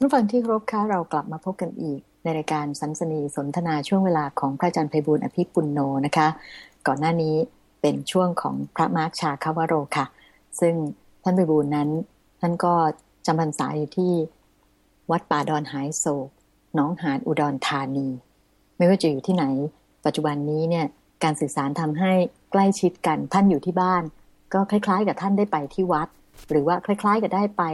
ท่านฟังที่ครบค่ะเรากลับมาพบกันอีก ในรายการสันสนีสนทนาช่วงเวลาของพระอาจารย์ไพบุญอภิปุณโนนะคะ ก่อนหน้านี้เป็นช่วงของพระมาร์คชาคาวโรค่ะ ซึ่งท่านไพบุญนั้น ท่านก็จำพรรษาอยู่ที่วัดป่าดอนหายโศกน้องหานอุดรธานี ไม่ว่าจะอยู่ที่ไหน ปัจจุบันนี้เนี่ยการสื่อสารทำให้ใกล้ชิดกันท่านอยู่ที่บ้าน ก็คล้าย ๆ กับท่านได้ไปที่วัด หรือว่าคล้าย ๆ กับได้ไป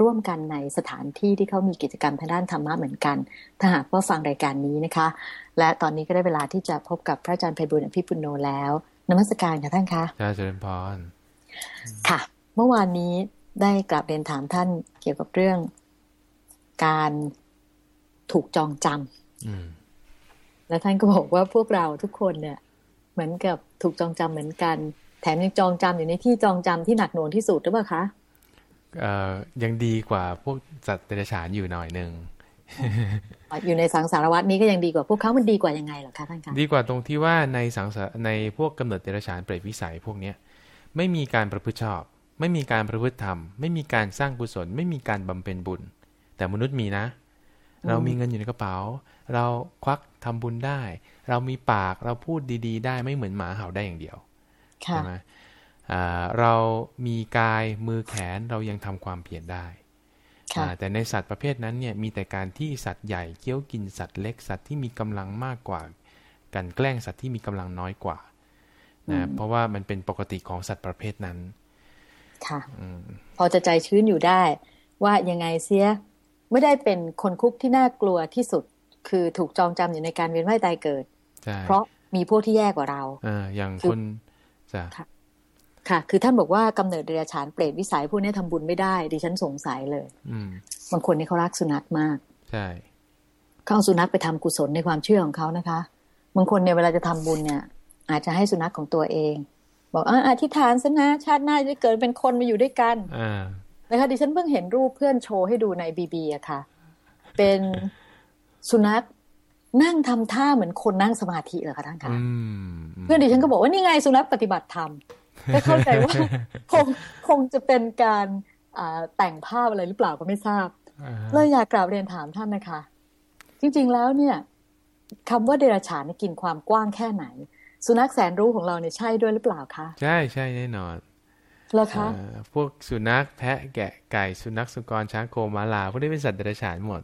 ร่วมกันในสถานที่ที่เขามีกิจกรรมทางด้านธรรมะเหมือนกัน ถ้าหากว่าฟังรายการนี้นะคะ และตอนนี้ก็ได้เวลาที่จะพบกับพระอาจารย์ไพบุญอภิปุโนแล้วนมัสการค่ะท่านคะอาจารย์พรค่ะ เมื่อวานนี้ได้กลับเรียนถามท่านเกี่ยวกับเรื่องการถูกจองจำแล้วท่านก็บอกว่าพวกเราทุกคนเนี่ย เหมือนกับถูกจองจำเหมือนกัน แถมยังจองจำอยู่ในที่จองจำที่หนักหน่วงที่สุดหรือเปล่าคะ ยังดีกว่าพวกสัตว์เดรัจฉานอยู่หน่อยหนึ่งอยู่ในสังสารวัตนี้ก็ยังดีกว่าพวกเขามันดีกว่ายังไงหรอคะท่านคะดีกว่าตรงที่ว่าในสังสารในพวกกำเนิดเดรัจฉานเปรตวิสัยพวกเนี้ยไม่มีการประพฤติชอบ ไม่มีการประพฤติธรรม ไม่มีการสร้างกุศล ไม่มีการบำเพ็ญบุญ แต่มนุษย์มีนะ เรามีเงินอยู่ในกระเป๋า เราควักทำบุญได้ เรามีปากเราพูดดี ๆ ได้ไม่เหมือนหมาเห่าได้อย่างเดียวใช่ไหม เรามีกายมือแขนเรายังทำความเพียรได้ แต่ในสัตว์ประเภทนั้นเนี่ยมีแต่การที่สัตว์ใหญ่เคี้ยวกินสัตว์เล็กสัตว์ที่มีกำลังมากกว่า กันแกล้งสัตว์ที่มีกำลังน้อยกว่านะเพราะว่ามันเป็นปกติของสัตว์ประเภทนั้น ค่ะพอจะใจชื้นอยู่ได้ ว่ายังไงเสียไม่ได้เป็นคนคุกที่น่ากลัวที่สุด คือถูกจองจำอยู่ในการเวียนว่ายตายเกิด เพราะมีพวกที่แย่กว่าเราออย่างคนจะ ค่ะ คือท่านบอกว่ากำเนิดเดรัจฉานเปรตวิสัยพวกนี้ทำบุญไม่ได้ ดิฉันสงสัยเลย อืบางคนนี่เขารักสุนัขมาก ใช่เขาเอาสุนัขไปทำกุศลในความเชื่อของเขานะคะ บางคนเนี่ยเวลาจะทำบุญเนี่ย อาจจะให้สุนัขของตัวเอง บอกอ่าอธิษฐานซะนะชาติหน้าจะเกิดเป็นคนมาอยู่ด้วยกันนะคะดิฉันเพิ่งเห็นรูปเพื่อนโชว์ให้ดูในบีบีอะค่ะ เป็นสุนัขนั่งทำท่าเหมือนคนนั่งสมาธิเหรอคะท่านคะเพื่อนดิฉันก็บอกว่านี่ไงสุนัขปฏิบัติธรรม ก็เข้าใจว่าคงคงจะเป็นการแต่งภาพอะไรหรือเปล่าก็ไม่ทราบเลยอยากกราบเรียนถามท่านนะคะ จริงๆแล้วเนี่ยคำว่าเดรัจฉานกินความกว้างแค่ไหน สุนัขแสนรู้ของเราเนี่ยใช่ด้วยหรือเปล่าคะใช่ใช่แน่นอนแล้วคะพวกสุนัขแพะแกะไก่สุนัขสุกรช้างโคมาลาพวกนี้เป็นสัตว์เดรัจฉานหมด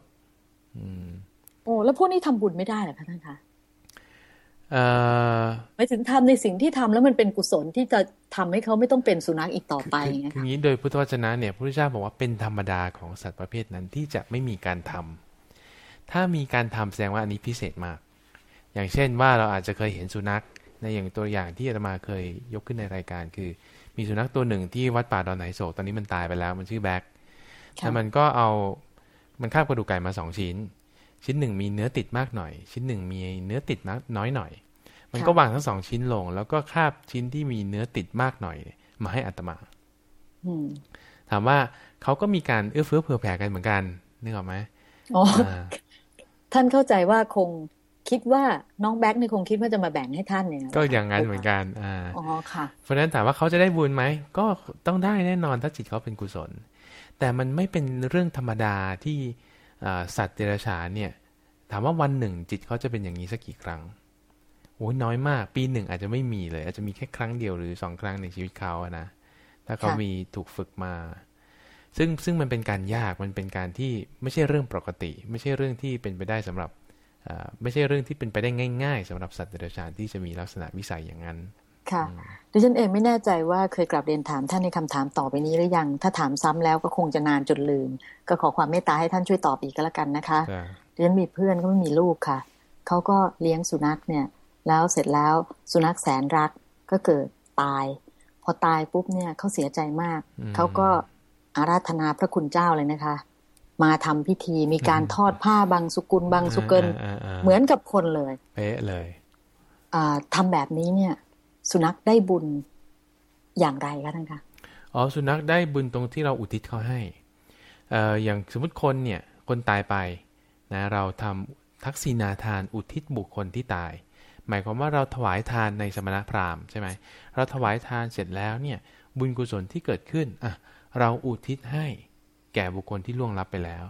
อืมโอ้แล้วพวกนี้ทำบุญไม่ได้เหรอคะท่านคะ หมายถึงทำในสิ่งที่ทำแล้วมันเป็นกุศลที่จะทำให้เขาไม่ต้องเป็นสุนัขอีกต่อไปไงคืองี้โดยพุทธวจนะเนี่ยพระพุทธเจ้าบอกว่าเป็นธรรมดาของสัตว์ประเภทนั้นที่จะไม่มีการทำถ้ามีการทำแสดงว่าอันนี้พิเศษมาก อย่างเช่นว่าเราอาจจะเคยเห็นสุนัขในอย่างตัวอย่างที่อาตมาเคยยกขึ้นในรายการ คือ มีสุนัขตัวหนึ่งที่วัดป่าดอนไหนโศกตอนนี้มันตายไปแล้ว มันชื่อแบ็คแล้วมันก็เอามันคาบกระดูกไก่มาสองชิ้น ชิ้นหนึ่งมีเนื้อติดมากหน่อย ชิ้นหนึ่งมีเนื้อติดน้อยหน่อย มันก็วางทั้งสองชิ้นลง แล้วก็คาบชิ้นที่มีเนื้อติดมากหน่อย มาให้อัตมาถามว่าเขาก็มีการเอื้อเฟื้อเผื่อแผ่กันเหมือนกันนึกออกไหมอ๋อท่านเข้าใจว่าคงคิดว่าน้องแบ็คนี่คงคิดว่าจะมาแบ่งให้ท่านเนี่ยก็อย่างนั้นเหมือนกันอ่าอ๋อค่ะเพราะฉะนั้นถามว่าเขาจะได้บุญไหมก็ต้องได้แน่นอนถ้าจิตเขาเป็นกุศล แต่มันไม่เป็นเรื่องธรรมดาที่ สัตว์เดรัจฉานเนี่ยถามว่าวันหนึ่งจิตเขาจะเป็นอย่างนี้สักกี่ครั้งโอ้น้อยมาก ปีหนึ่งอาจจะไม่มีเลย อาจจะมีแค่ครั้งเดียวหรือสองครั้งในชีวิตเขาอะนะถ้าเขามีถูกฝึกมา ซึ่งซึ่งมันเป็นการยากมันเป็นการที่ไม่ใช่เรื่องปกติ ไม่ใช่เรื่องที่เป็นไปได้สำหรับไม่ใช่เรื่องที่เป็นไปได้ง่าย ๆสำหรับสัตว์เดรัจฉานที่จะมีลักษณะวิสัยอย่างนั้น ค่ะดิฉันเองไม่แน่ใจว่าเคยกลับเรียนถามท่านในคำถามต่อไปนี้หรือยัง ถ้าถามซ้ำแล้วก็คงจะนานจนลืม ก็ขอความเมตตาให้ท่านช่วยตอบอีกก็แล้วกันนะคะดิฉันมีเพื่อนก็ไม่มีลูกค่ะเขาก็เลี้ยงสุนัขเนี่ย แล้วเสร็จแล้วสุนัขแสนรักก็เกิดตาย พอตายปุ๊บเนี่ยเขาเสียใจมากเขาก็อาราธนาพระคุณเจ้าเลยนะคะ มาทำพิธีมีการทอดผ้าบางสุกุลบางสุเกินเหมือนกับคนเลย เป๊ะเลยทำแบบนี้เนี่ย สุนัขได้บุญอย่างไรคะท่านคะอ๋อสุนัขได้บุญตรงที่เราอุทิศเขาให้เอ่ออย่างสมมติคนเนี่ยคนตายไปนะเราทำทักษิณาทานอุทิศบุคคลที่ตาย หมายความว่าเราถวายทานในสมณพราหมณ์ใช่ไหมเราถวายทานเสร็จแล้วเนี่ยบุญกุศลที่เกิดขึ้นอะเราอุทิศให้แก่บุคคลที่ล่วงลับไปแล้ว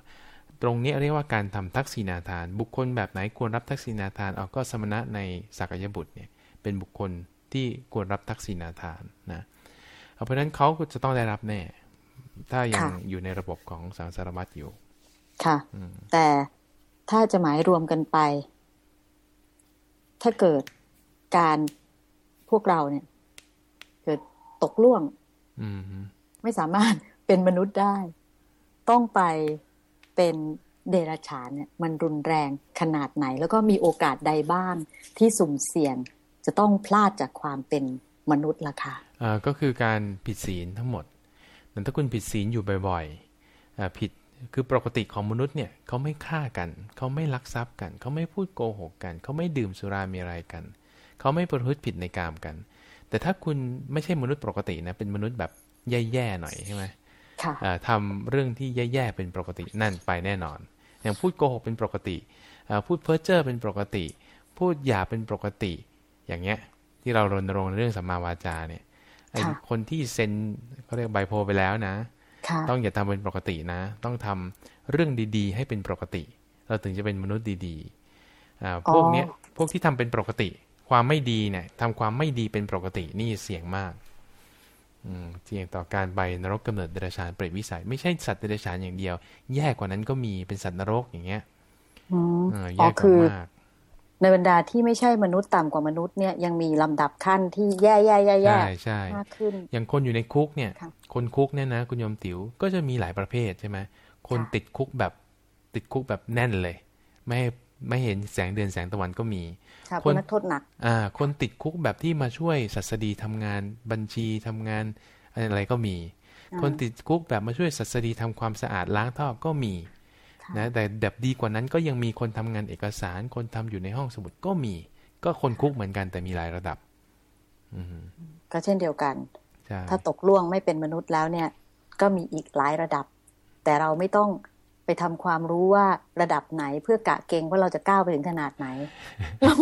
ตรงนี้เรียกว่าการทำทักษิณาทาน บุคคลแบบไหนควรรับทักษิณาทานเอาก็สมณะในสักยบุตรเนี่ยเป็นบุคคล ที่ควรรับทักษิณาทานนะเพราะฉะนั้นเขาก็จะต้องได้รับแน่ ถ้ายังอยู่ในระบบของสังสารวัตรอยู่ ค่ะ แต่ถ้าจะหมายรวมกันไป ถ้าเกิดการพวกเราเนี่ย เกิดตกล่วงไม่สามารถเป็นมนุษย์ได้ ต้องไปเป็นเดรัจฉานเนี่ยมันรุนแรงขนาดไหน แล้วก็มีโอกาสใดบ้างที่สุ่มเสี่ยง จะต้องพลาดจากความเป็นมนุษย์ล่ะค่ะอ่าก็คือการผิดศีลทั้งหมดแต่ถ้าคุณผิดศีลอยู่บ่อยๆอ่าผิดคือปกติของมนุษย์เนี่ยเขาไม่ฆ่ากันเขาไม่ลักทรัพย์กันเขาไม่พูดโกหกกันเขาไม่ดื่มสุรามีอะไรกันเขาไม่ประพฤติผิดในกามกัน แต่ถ้าคุณไม่ใช่มนุษย์ปกตินะเป็นมนุษย์แบบแย่ๆหน่อยใช่ไหมทำเรื่องที่แย่ๆเป็นปกตินั่นไปแน่นอน อย่างพูดโกหกเป็นปกติ พูดเพ้อเจ้อเป็นปกติ พูดหยาเป็นปกติ อย่างเงี้ยที่เรารณรงค์เรื่องสัมมาวาจาเนี่ยไอ้คนที่เซ็นเขาเรียกไบโพไปแล้วนะ ต้องอย่าทำเป็นปกตินะ ต้องทำเรื่องดีๆ ให้เป็นปกติ เราถึงจะเป็นมนุษย์ดีๆพวกเนี้ยพวกที่ทำเป็นปกติ ความไม่ดีเนี่ยทำความไม่ดีเป็นปกตินี่เสี่ยงมากเสี่ยงต่อการไปนรกกำเนิดเดรัจฉานเปรตวิสัย ไม่ใช่สัตว์เดรัจฉานอย่างเดียว แย่กว่านั้นก็มีเป็นสัตว์นรกอย่างเงี้ยแย่กว่ามาก ในบรรดาที่ไม่ใช่มนุษย์ต่ำกว่ามนุษย์เนี่ยยังมีลำดับขั้นที่แย่แย่แย่แย่ใช่มากขึ้น อย่างคนอยู่ในคุกเนี่ย คนคุกเนี่ยนะ คุณยมติ๋วก็จะมีหลายประเภทใช่ไหมคนติดคุกแบบติดคุกแบบแน่นเลย ไม่ไม่เห็นแสงเดือนแสงตะวันก็มีคนนักโทษหนัก อ่า คนติดคุกแบบที่มาช่วยศัสดีทำงานบัญชีทำงานอะไรก็มี คนติดคุกแบบมาช่วยศัสดีทำความสะอาดล้างท่อก็มี นะแต่แบบดีกว่านั้นก็ยังมีคนทำงานเอกสาร คนทำอยู่ในห้องสมุดก็มี ก็คนคุกเหมือนกันแต่มีหลายระดับ อืก็เช่นเดียวกัน ถ้าตกล่วงไม่เป็นมนุษย์แล้วเนี่ย ก็มีอีกหลายระดับ แต่เราไม่ต้องไปทำความรู้ว่าระดับไหนเพื่อกะเกงว่าเราจะก้าวไปถึงขนาดไหน เรา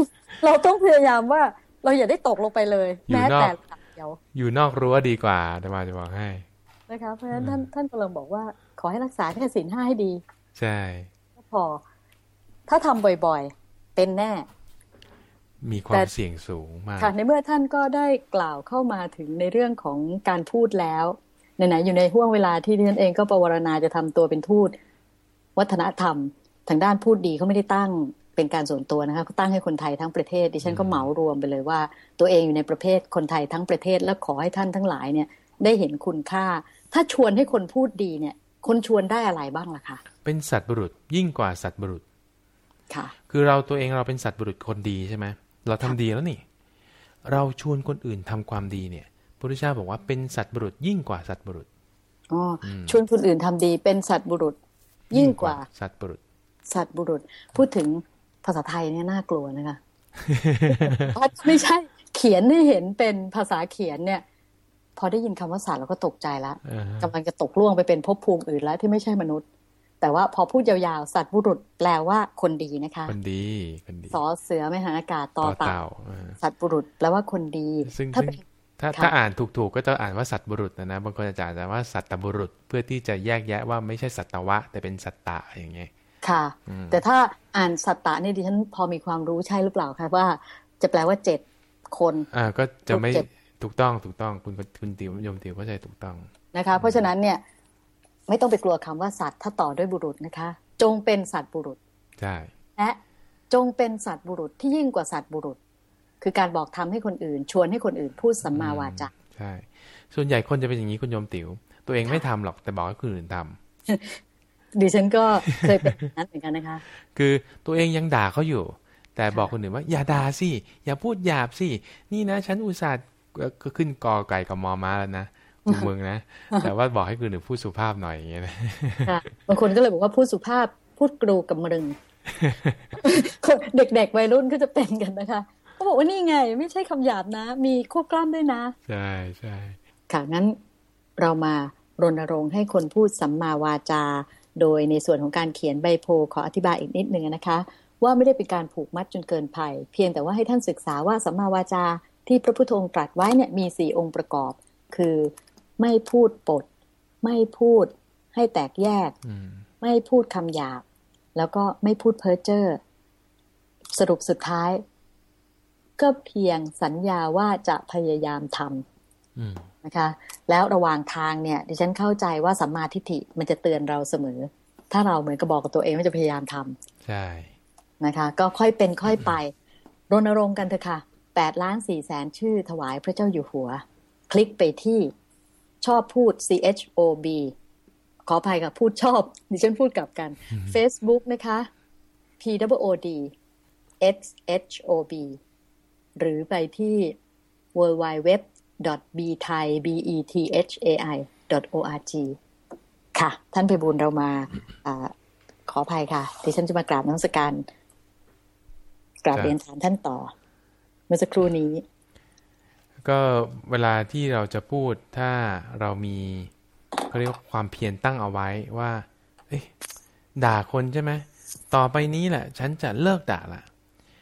เราต้องพยายามว่าเราอย่าได้ตกลงไปเลย แม้แต่เดียวอยู่นอกรั้วดีกว่าแต่มาจะบอกให้นะคะเพราะฉะนั้นท่านท่านกำลังบอกว่า ขอให้รักษาแค่ศีลห้าให้ดี ใช่พอ ถ้าทำบ่อยๆ เป็นแน่ มีความเสี่ยงสูงมาก ค่ะ ในเมื่อท่านก็ได้กล่าวเข้ามาถึงในเรื่องของการพูดแล้วไหนๆอยู่ในห่วงเวลาที่ดิฉันเองก็ประวรณาจะทำตัวเป็นทูต วัฒนธรรม ทางด้านพูดดีเขาไม่ได้ตั้งเป็นการส่วนตัวนะคะเขาตั้งให้คนไทยทั้งประเทศ ดิฉันก็เหมารวมไปเลยว่า ตัวเองอยู่ในประเภทคนไทยทั้งประเทศ และขอให้ท่านทั้งหลายเนี่ยได้เห็นคุณค่า ถ้าชวนให้คนพูดดีเนี่ย คนชวนได้อะไรบ้างล่ะคะ เป็นสัตว์บุรุษยิ่งกว่าสัตว์บุรุษ ค่ะ คือเราตัวเองเราเป็นสัตว์บุรุษคนดีใช่ไหมเราทำดีแล้วนี่ เราชวนคนอื่นทำความดีเนี่ยพระพุทธเจ้าบอกว่าเป็นสัตว์บุรุษยิ่งกว่าสัตว์บุรุษอ๋อชวนคนอื่นทำดีเป็นสัตว์บุรุษ ยิ่งกว่าสัตว์บุรุษ สัตว์บุรุษ พูดถึงภาษาไทยเนี่ยน่ากลัวนะคะเพราะไม่ใช่เขียนให้เห็นเป็นภาษาเขียนเนี่ย พอได้ยินคำว่าสัตว์เราก็ตกใจแล้วกำลังจะตกล่วงไปเป็นภพภูมิอื่นแล้วที่ไม่ใช่มนุษย์ แต่ว่าพอพูดยาวๆ สัตว์บุรุษแปลว่าคนดีนะคะ คนดีคนดีสอเสือไม่หาอากาศต่อเต่าสัตว์บุรุษแปลว่าคนดี ซึ่งถ้าถ้าถ้าอ่านถูกๆก็จะอ่านว่าสัตว์บุรุษนะนะบางคนจะอ่านว่าสัตว์บุรุษเพื่อที่จะแยกแยะว่าไม่ใช่สัตวะ แต่เป็นสัตตะอย่างเงี้ยค่ะ แต่ถ้าอ่านสัตตะนี่ดิฉันพอมีความรู้ใช่หรือเปล่าคะว่า จะแปลว่าเจ็ดคน อ่าก็จะไม่ ถูกต้องถูกต้องคุณคุณติวยมติวก็ใช่ถูกต้องนะคะ เพราะฉะนั้นเนี่ยไม่ต้องไปกลัวคำว่าสัตว์ถ้าต่อด้วยบุรุษนะคะ จงเป็นสัตว์บุรุษใช่และจงเป็นสัตว์บุรุษที่ยิ่งกว่าสัตว์บุรุษ คือการบอกทำให้คนอื่น ชวนให้คนอื่นพูดสัมมาวาจาใช่ส่วนใหญ่คนจะเป็นอย่างนี้คุณโยมติ๋วตัวเองไม่ทำหรอกแต่บอกให้คนอื่นทำดิฉันก็เคยเป็นนั้นเหมือนกันนะคะ คือตัวเองยังด่าเขาอยู่ แต่บอกคนอื่นว่าอย่าด่าสิอย่าพูดหยาบสินี่นะ ฉันอุตส่าห์ ก็ขึ้นกอไก่กับมอม้าแล้วนะทุกเมืองนะ แต่ว่าบอกให้คุณหนึ่งพูดสุภาพหน่อยอย่างเงี้ยนะบางคนก็เลยบอกว่าพูดสุภาพพูดกรูกับมรึงเด็กๆวัยรุ่นก็จะเป็นกันนะคะเขาบอกว่านี่ไง ไม่ใช่คำหยาบนะ มีควบกล้ามด้วยนะ ใช่ใช่ค่ะงั้นเรามารณรงค์ให้คนพูดสัมมาวาจา โดยในส่วนของการเขียนใบโพขออธิบายอีกนิดหนึ่งนะคะ ว่าไม่ได้เป็นการผูกมัดจนเกินภัยเพียงแต่ว่าให้ท่านศึกษาว่าสัมมาวาจา ที่พระพุทธองค์ตรัสไว้เนี่ยมีสี่องค์ประกอบ คือไม่พูดปด ไม่พูดให้แตกแยก ไม่พูดคำหยาบ แล้วก็ไม่พูดเพ้อเจ้อสรุปสุดท้าย ก็เพียงสัญญาว่าจะพยายามทำนะคะ แล้วระหว่างทางเนี่ย ดิฉันเข้าใจว่าสัมมาทิฏฐิมันจะเตือนเราเสมอ ถ้าเราเหมือนกับบอกกับตัวเองว่าจะพยายามทำใช่นะคะ ก็ค่อยเป็นค่อยไปรณรงค์กันเถอะค่ะ แปดล้านสี่แสนชื่อถวายพระเจ้าอยู่หัว คลิกไปที่ชอบพูด C H O B ขออภัยค่ะพูดชอบ ดิฉันพูดกลับกัน Facebook นะคะ P W O D X H O B หรือไปที่ w w w b t h a i b e t h a i o r g ค่ะ ท่านไปบุญเรามาอขออภัยค่ะ ดิฉันจะมากราบน้ำสการกราบเรียนถามท่านต่อ เมื่อสักครู่นี้ ก็เวลาที่เราจะพูดถ้าเรามีเขาเรียกว่าความเพียรตั้งเอาไว้ว่า เอ้ด่าคนใช่ไหมต่อไปนี้แหละ ฉันจะเลิกด่าละ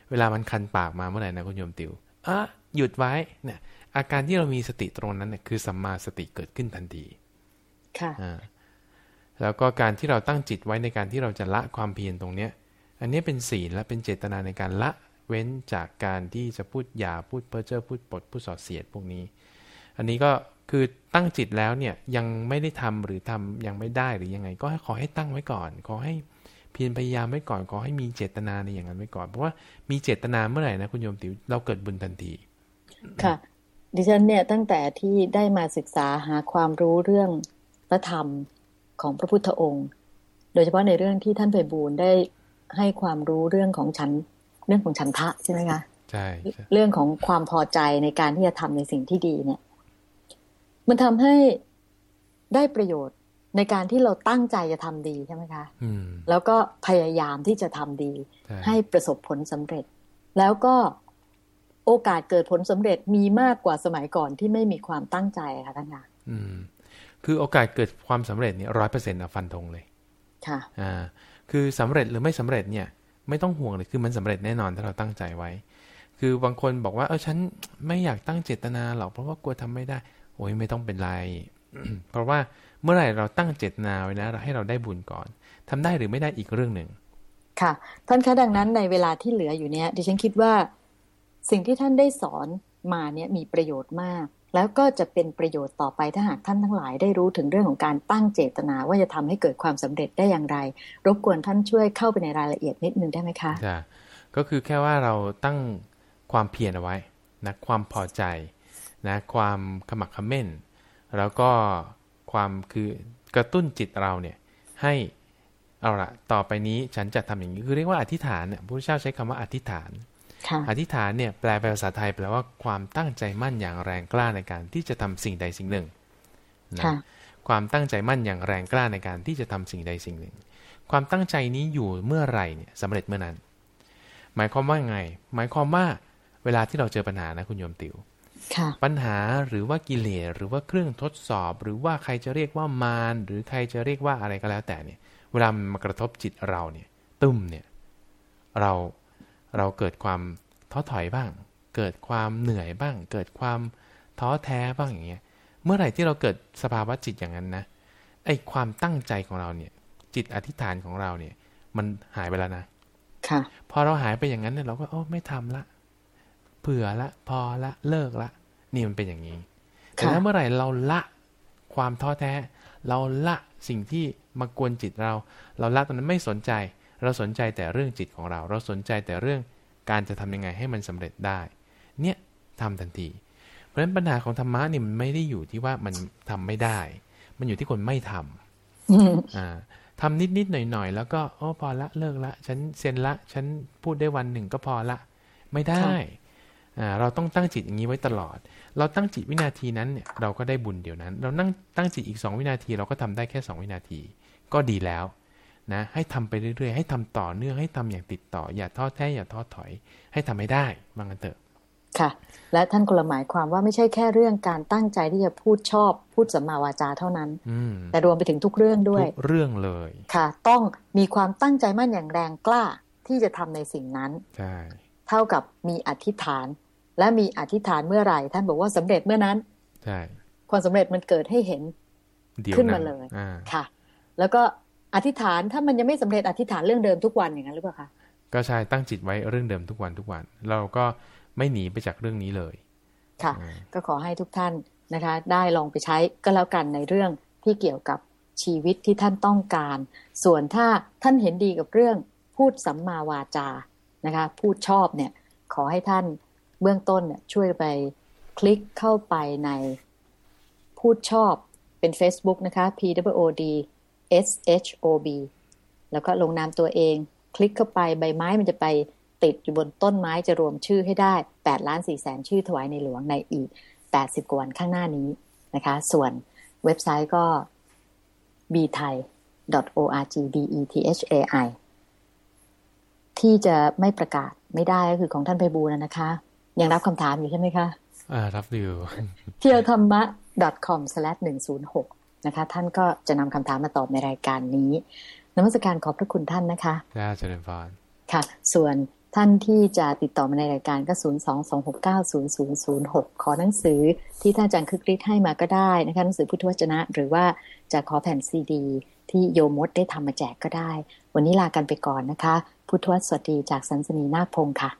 เวลามันคันปากมาเมื่อไหร่นะคุณโยมติวอะหยุดไว้เนี่ย อาการที่เรามีสติตรงนั้นเนี่ยคือสัมมาสติเกิดขึ้นทันที ค่ะอ่าแล้วก็การที่เราตั้งจิตไว้ในการที่เราจะละความเพียรตรงเนี้ย อันนี้เป็นศีลและเป็นเจตนาในการละ เว้นจากการที่จะพูดหยาพูดเพ้อเจ้อพูดปดพูดสอดเสียดพวกนี้ อันนี้ก็คือตั้งจิตแล้วเนี่ยยังไม่ได้ทำหรือทำยังไม่ได้หรือยังไง ก็ขอให้ตั้งไว้ก่อน ขอให้เพียรพยายามไว้ก่อนขอให้มีเจตนาในอย่างนั้นไว้ก่อน เพราะว่ามีเจตนาเมื่อไหร่นะคุณโยมติ๋วเราเกิดบุญทันที ค่ะ ดิฉันเนี่ยตั้งแต่ที่ได้มาศึกษาหาความรู้เรื่องพระธรรมของพระพุทธองค์ โดยเฉพาะในเรื่องที่ท่านไปบูรได้ให้ความรู้เรื่องของฉัน เรื่องของฉันทะใช่ไหมคะใช่เรื่องของความพอใจในการที่จะทำในสิ่งที่ดีเนี่ย มันทำให้ได้ประโยชน์ในการที่เราตั้งใจจะทำดีใช่ไหมคะแล้วก็พยายามที่จะทำดี ให้ประสบผลสำเร็จ แล้วก็โอกาสเกิดผลสำเร็จมีมากกว่าสมัยก่อนที่ไม่มีความตั้งใจค่ะท่านคะคือโอกาสเกิดความสำเร็จเนี่ยร้อยเปอร์เซ็นต์ฟันธงเลย ค่ะ อ่า คือสำเร็จหรือไม่สำเร็จเนี่ย ไม่ต้องห่วงเลยคือมันสำเร็จแน่นอนถ้าเราตั้งใจไว้ คือบางคนบอกว่าเออฉันไม่อยากตั้งเจตนาหรอกเพราะว่ากลัวทำไม่ได้ โอ้ยไม่ต้องเป็นไร เพราะว่าเมื่อไหร่เราตั้งเจตนาไว้นะเราให้เราได้บุญก่อนทำได้หรือไม่ได้อีกเรื่องหนึ่งค่ะท่านคะดังนั้นในเวลาที่เหลืออยู่เนี้ยดิฉันคิดว่าสิ่งที่ท่านได้สอนมาเนี่ยมีประโยชน์มาก แล้วก็จะเป็นประโยชน์ต่อไปถ้าหากท่านทั้งหลายได้รู้ถึงเรื่องของการตั้งเจตนาว่าจะทำให้เกิดความสำเร็จได้อย่างไร รบกวนท่านช่วยเข้าไปในรายละเอียดนิดนึงได้ไหมคะจ้ะก็คือแค่ว่าเราตั้งความเพียรเอาไว้นะความพอใจนะความขมักขม้น แล้วก็ความคือกระตุ้นจิตเราเนี่ยให้เอาละต่อไปนี้ฉันจะทำอย่างนี้คือเรียกว่าอธิษฐานเนี่ยพระพุทธเจ้าใช้คำว่าอธิษฐาน อธิษฐานเนี่ยแปลเป็นภาษาไทยแปลว่าความตั้งใจมั่นอย่างแรงกล้าในการที่จะทำสิ่งใดสิ่งหนึ่งนะความตั้งใจมั่นอย่างแรงกล้าในการที่จะทำสิ่งใดสิ่งหนึ่ง ความตั้งใจนี้อยู่เมื่อไรเนี่ยสำเร็จเมื่อนั้น หมายความว่าไง หมายความว่าเวลาที่เราเจอปัญหานะคุณโยมติวปัญหาหรือว่ากิเลสหรือว่าเครื่องทดสอบ หรือว่าใครจะเรียกว่ามารหรือใครจะเรียกว่าอะไรก็แล้วแต่เนี่ย เวลามันมากระทบจิตเราเนี่ย ตุ้มเนี่ย เรา เราเกิดความท้อถอยบ้าง เกิดความเหนื่อยบ้าง เกิดความท้อแท้บ้างอย่างเงี้ย เมื่อไหร่ที่เราเกิดสภาวะจิตอย่างนั้นนะ ไอ้ความตั้งใจของเราเนี่ย จิตอธิษฐานของเราเนี่ย มันหายไปแล้วนะ ค่ะ พอเราหายไปอย่างนั้นเนี่ยเราก็โอ้ไม่ทำละ เผื่อละ พอละเลิกละ นี่มันเป็นอย่างนี้ แต่ถ้าเมื่อไหร่เราละความท้อแท้ เราละสิ่งที่มากวนจิตเรา เราละตอนนั้นไม่สนใจ เราสนใจแต่เรื่องจิตของเรา เราสนใจแต่เรื่องการจะทำยังไงให้มันสำเร็จได้ เนี่ยทำทันที เพราะฉะนั้นปัญหาของธรรมะเนี่ยมันไม่ได้อยู่ที่ว่ามันทำไม่ได้ มันอยู่ที่คนไม่ทำอ่าทำนิดนิดหน่อยหน่อยแล้วก็โอ้พอละเลิกละ ฉันเซ็นละ ฉันพูดได้วันหนึ่งก็พอละ ไม่ได้อ่าเราต้องตั้งจิตอย่างนี้ไว้ตลอด เราตั้งจิตวินาทีนั้นเนี่ยเราก็ได้บุญเดี๋ยวนั้น เรานั่งตั้งจิตอีกสองวินาทีเราก็ทำได้แค่สองวินาที ก็ดีแล้ว นะให้ทำไปเรื่อยๆ ให้ทำต่อเนื่องให้ทำอย่างติดต่อ อย่าท้อแท้อย่าท้อถอย ให้ทำให้ได้บางกันเถอะค่ะ และท่านก็ละหมายความว่าไม่ใช่แค่เรื่องการตั้งใจที่จะพูดชอบพูดสัมมาวาจาเท่านั้น แต่รวมไปถึงทุกเรื่องด้วยทุกเรื่องเลยค่ะ ต้องมีความตั้งใจมั่นอย่างแรงกล้าที่จะทำในสิ่งนั้นใช่เท่ากับมีอธิษฐาน และมีอธิษฐานเมื่อไหร่ ท่านบอกว่าสำเร็จเมื่อนั้นใช่ความสำเร็จมันเกิดให้เห็นขึ้นมาเลยค่ะ แล้วก็ อธิษฐานถ้ามันยังไม่สำเร็จอธิษฐานเรื่องเดิมทุกวันอย่างนั้นหรือเปล่าคะก็ใช่ตั้งจิตไว้เรื่องเดิมทุกวันทุกวัน เราก็ไม่หนีไปจากเรื่องนี้เลย ค่ะ ก็ขอให้ทุกท่านนะคะ ได้ลองไปใช้ก็แล้วกันในเรื่องที่เกี่ยวกับชีวิตที่ท่านต้องการ ส่วนถ้าท่านเห็นดีกับเรื่องพูดสัมมาวาจานะคะ พูดชอบเนี่ย ขอให้ท่านเบื้องต้นเนี่ยช่วยไปคลิกเข้าไปในพูดชอบเป็น Facebook นะคะ P W O D S H O B แล้วก็ลงนามตัวเอง คลิกเข้าไปใบไม้มันจะไปติดอยู่บนต้นไม้จะรวมชื่อให้ได้8ล้าน4แสนชื่อถวายในหลวงในอีก 80 กว่าวันข้างหน้านี้นะคะ ส่วนเว็บไซต์ก็ b t h a i org b e t h a i ที่จะไม่ประกาศไม่ได้ก็คือของท่านไพบูลนะคะ ยังรับคำถามอยู่ใช่ไหมคะ อ่า รับอยู่ เที่ยวธรรมะ com 106 นะคะ ท่านก็จะนำคำถามมาตอบในรายการนี้นมัสการขอบพระคุณท่านนะคะได้เจริญพรค่ะ ส่วนท่านที่จะติดต่อมาในรายการก็ 0 2 2 6 9 0 0 0 6 ขอหนังสือที่ท่านอาจารย์คึกฤทธิ์ให้มาก็ได้นะคะหนังสือพุทธวจนะ หรือว่าจะขอแผ่นซีดี ที่โยมดได้ทำมาแจกก็ได้ วันนี้ลากันไปก่อนนะคะ พุทธวสวัสดีจากสันสนีนาคพงศ์ค่ะ